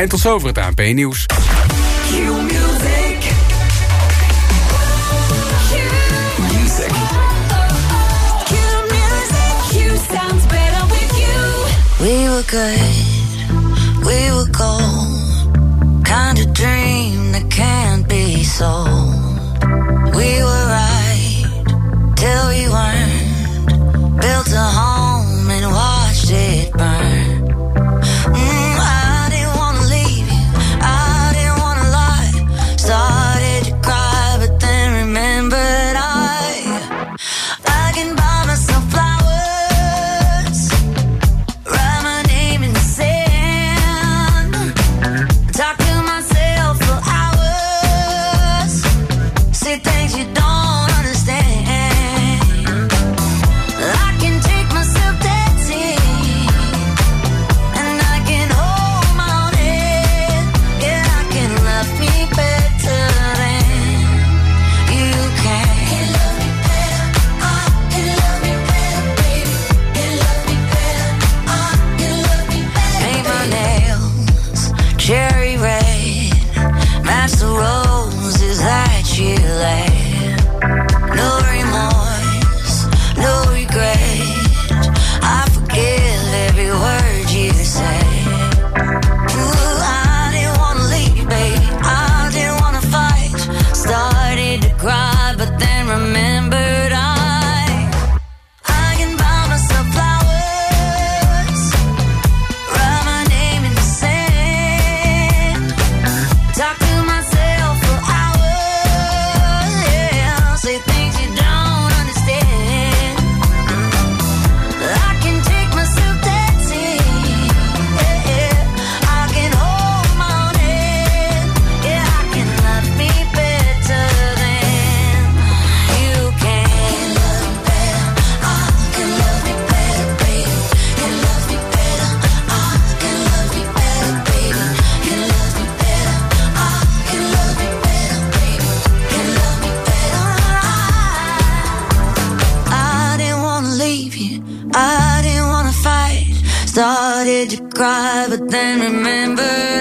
En tot zover het ANP nieuws. We were good, we were gold. Kind of dream that can't be sold. We were right till we weren't. Built a home. cry, but then remember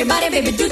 your body, baby, do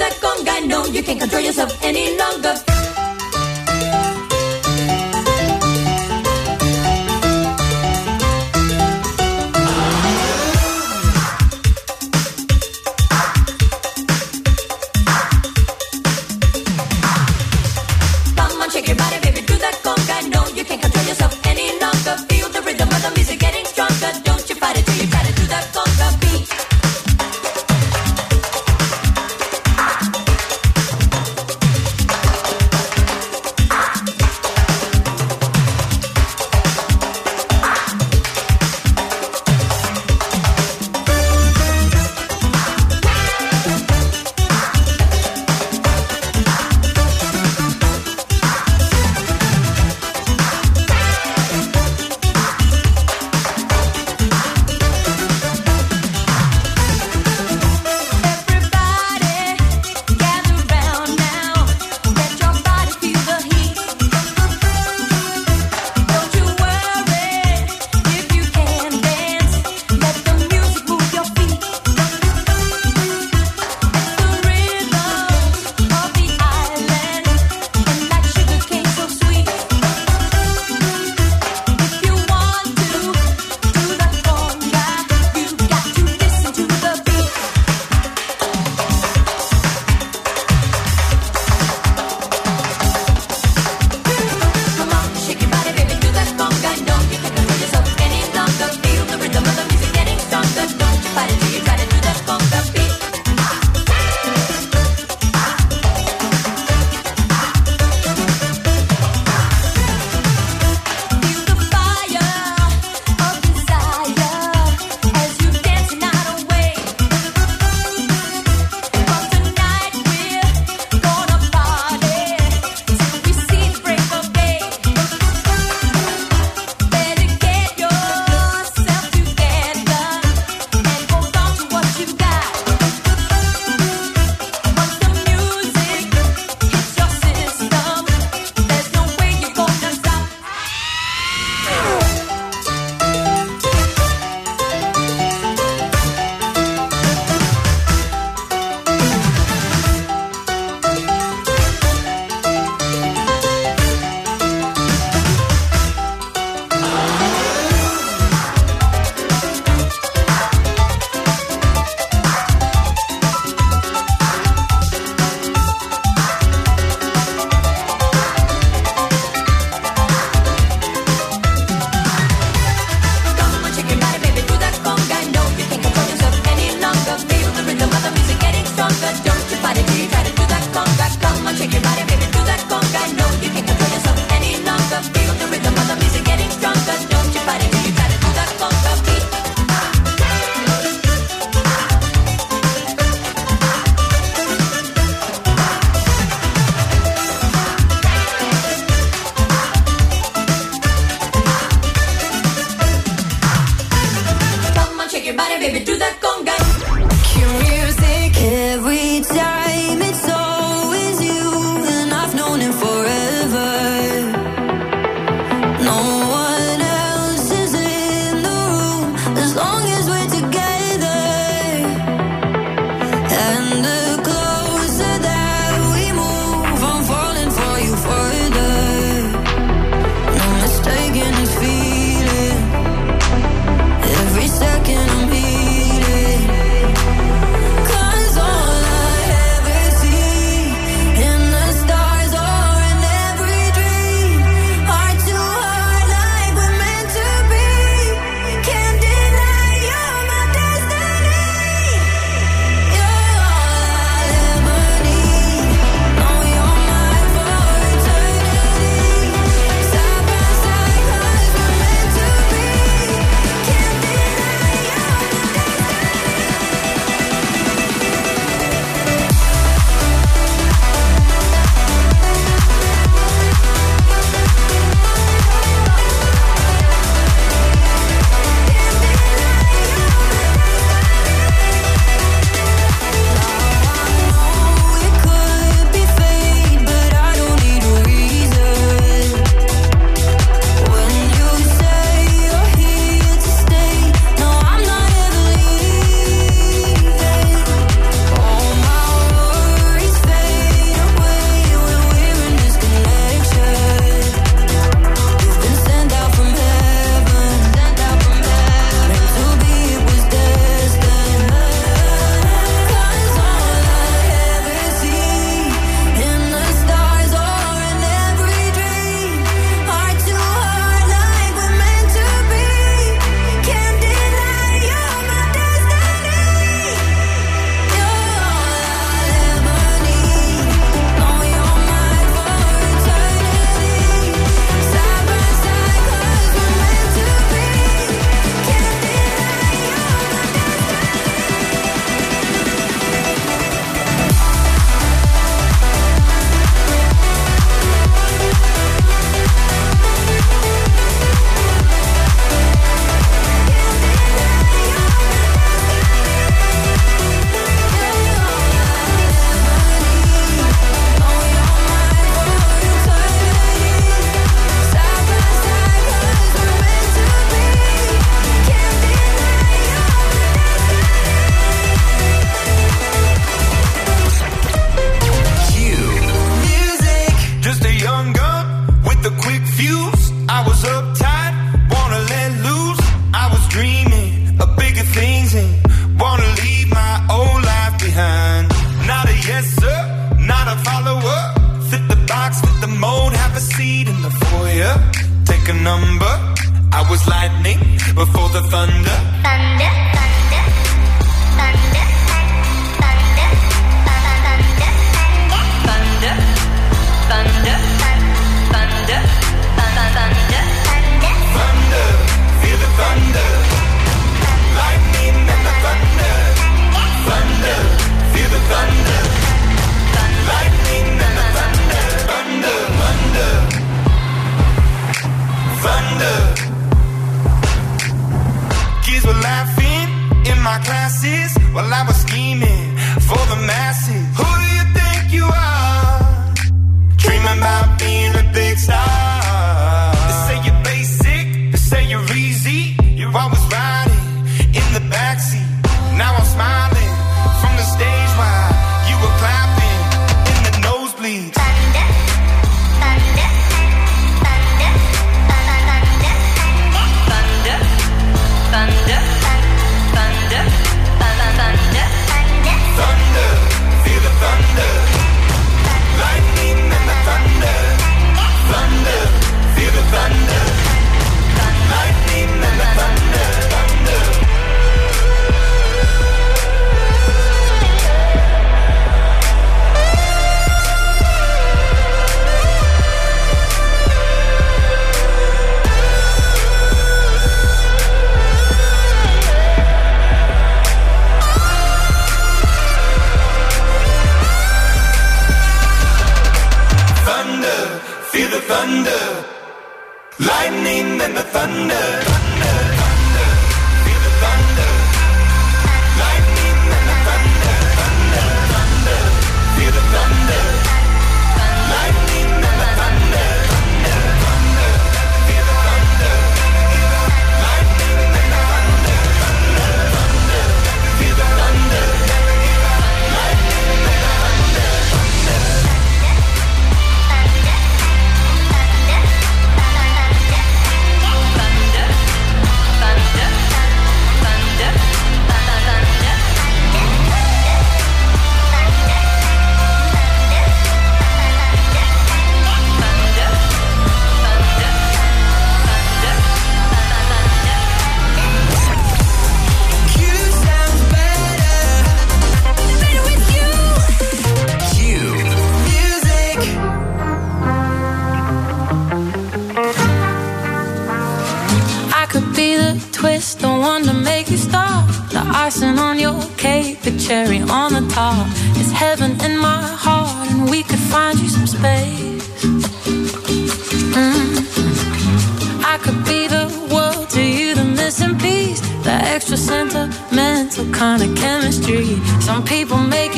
people make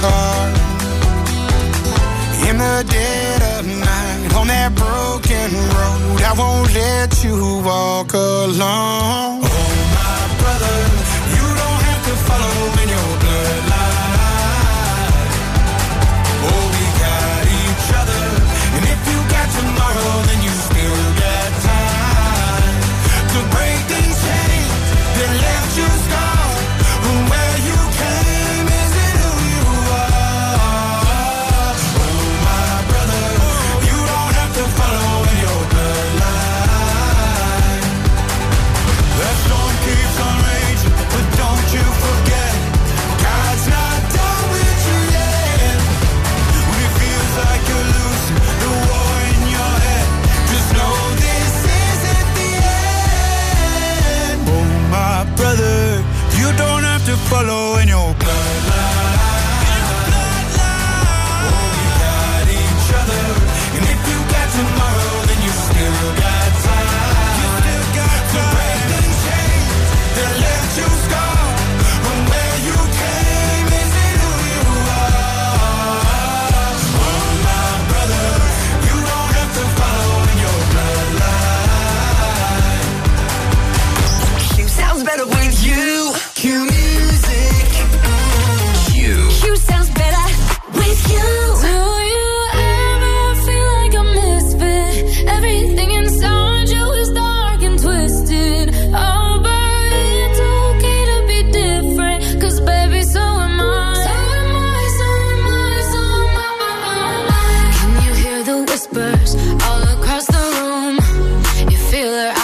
car. In the dead of night, on that broken road, I won't let you walk alone. Oh, my brother, you don't have to follow me.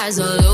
eyes all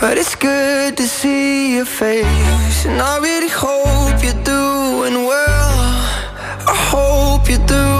But it's good to see your face. And I really hope you're doing well. I hope you do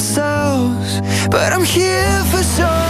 themselves But I'm here for some.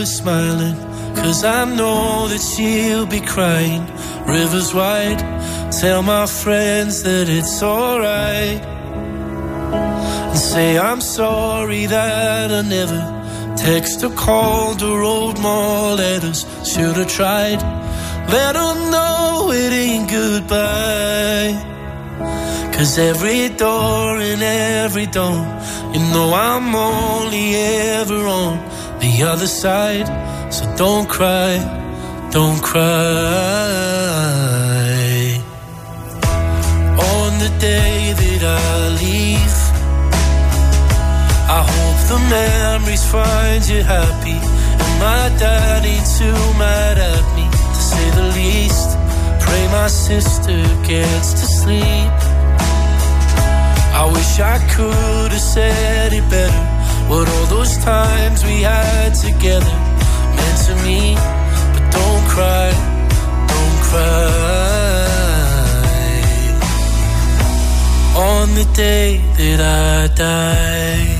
was smiling, cause I know that she'll be crying. Rivers wide, tell my friends that it's alright. And say I'm sorry that I never text or called or wrote more letters. Should've tried, let them know it ain't goodbye. Cause every door and every door, you know I'm only ever on the other side. So don't cry, don't cry. On the day that I leave, I hope the memories find you happy. And my daddy too mad at me, to say the least. Pray my sister gets to sleep. I wish I could have said it better. What all those times we had together meant to me. But don't cry, don't cry. On the day that I die.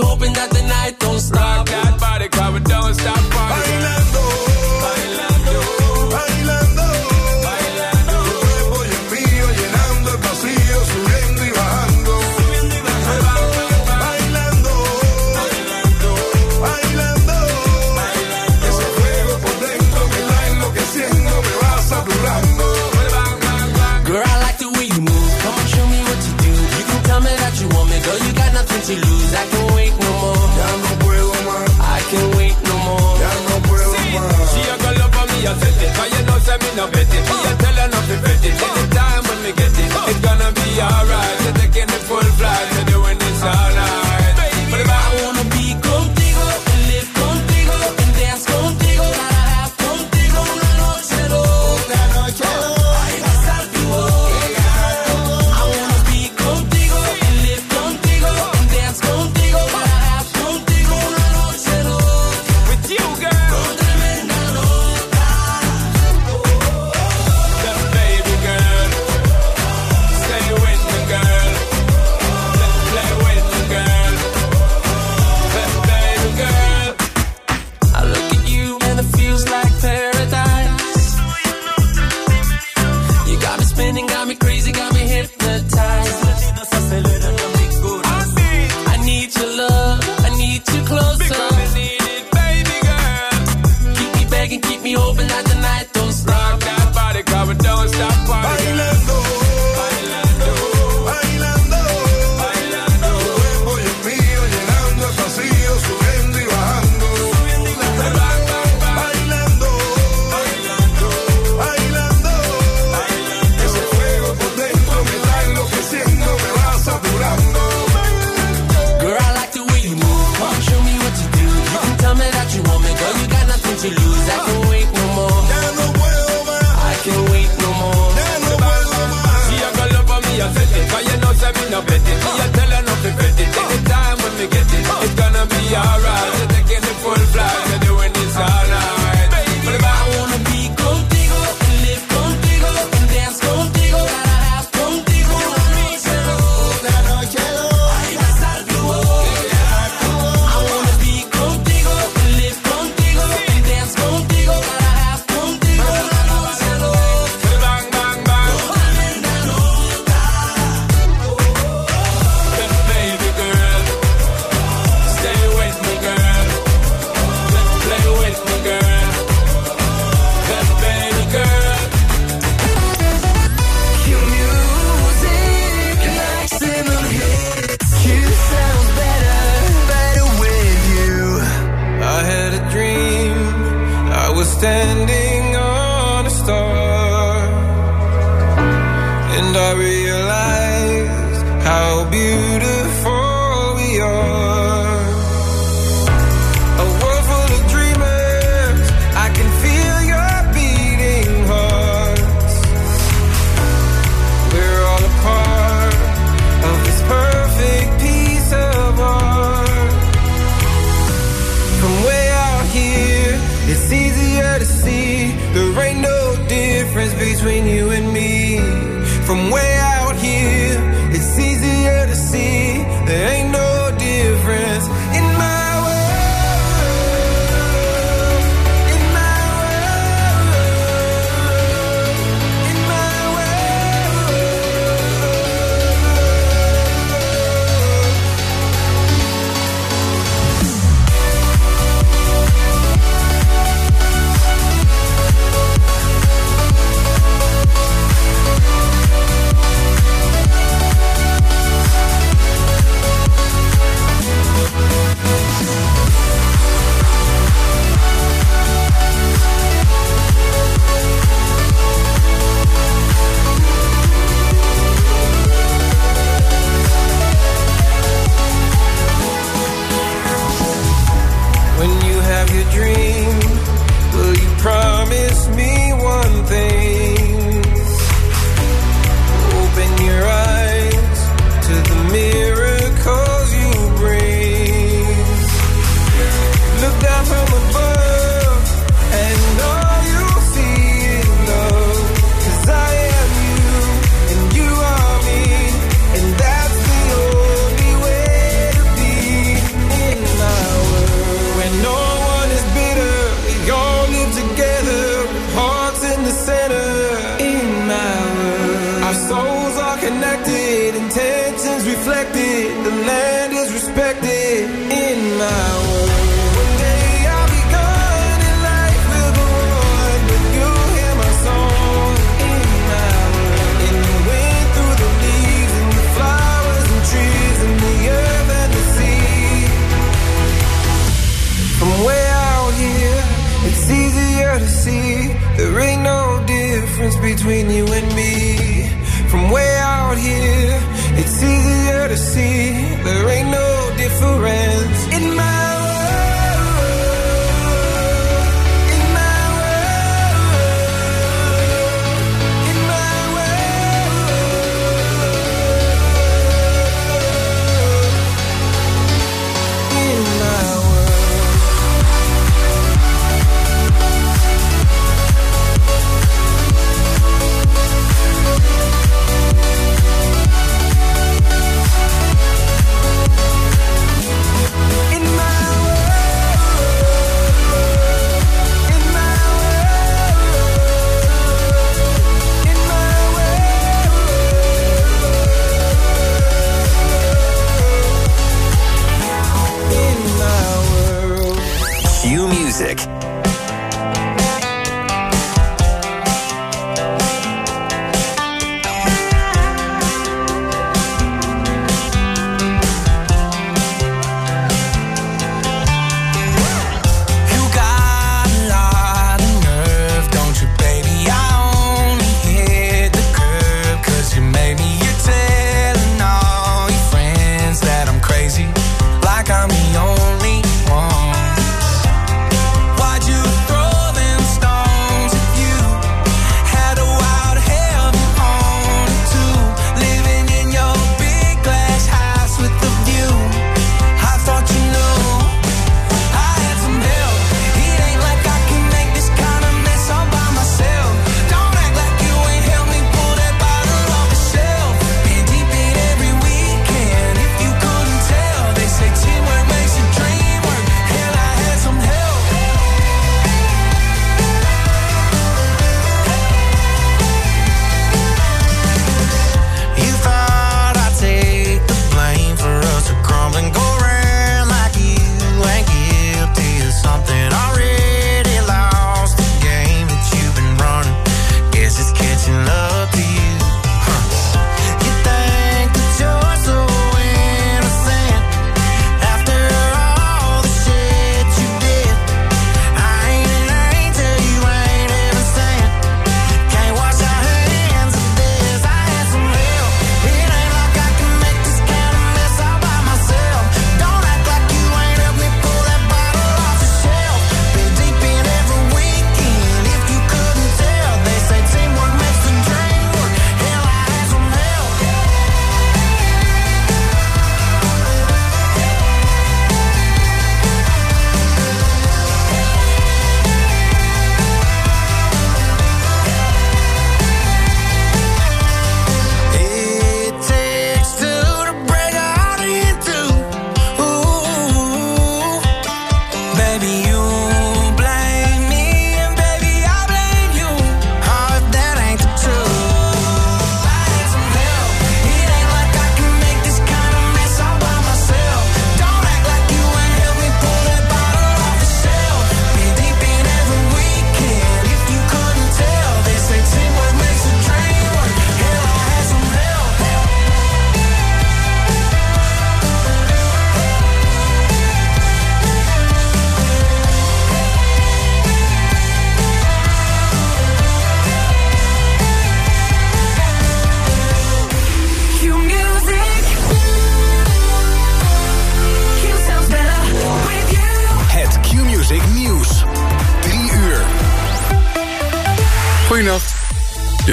hoping that between you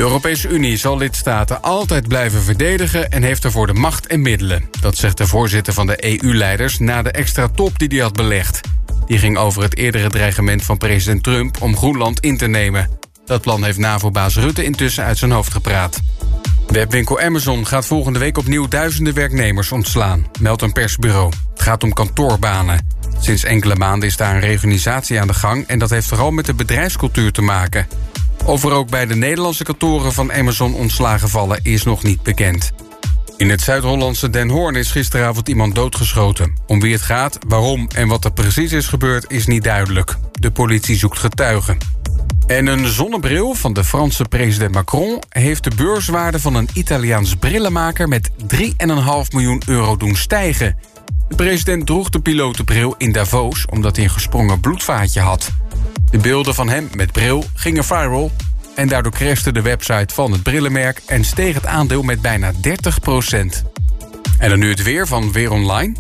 Europese Unie zal lidstaten altijd blijven verdedigen... en heeft ervoor de macht en middelen. Dat zegt de voorzitter van de EU-leiders na de extra top die hij had belegd. Die ging over het eerdere dreigement van president Trump... om Groenland in te nemen. Dat plan heeft NAVO-baas Rutte intussen uit zijn hoofd gepraat. Webwinkel Amazon gaat volgende week opnieuw duizenden werknemers ontslaan, meldt een persbureau. Het gaat om kantoorbanen. Sinds enkele maanden is daar een reorganisatie aan de gang... en dat heeft vooral met de bedrijfscultuur te maken. Of er ook bij de Nederlandse kantoren van Amazon ontslagen vallen... is nog niet bekend. In het Zuid-Hollandse Den Hoorn is gisteravond iemand doodgeschoten. Om wie het gaat, waarom en wat er precies is gebeurd is niet duidelijk. De politie zoekt getuigen. En een zonnebril van de Franse president Macron... heeft de beurswaarde van een Italiaans brillenmaker... met 3,5 miljoen euro doen stijgen. De president droeg de pilotenbril in Davos... omdat hij een gesprongen bloedvaatje had. De beelden van hem met bril gingen viral... en daardoor crashte de website van het brillenmerk... en steeg het aandeel met bijna 30% En dan nu het weer van Weer Online...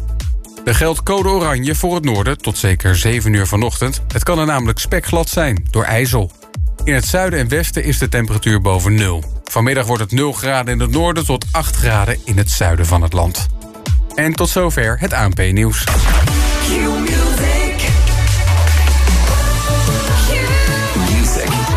Er geldt code oranje voor het noorden tot zeker 7 uur vanochtend. Het kan er namelijk spekglad zijn door ijzel. In het zuiden en westen is de temperatuur boven nul. Vanmiddag wordt het 0 graden in het noorden tot 8 graden in het zuiden van het land. En tot zover het ANP-nieuws.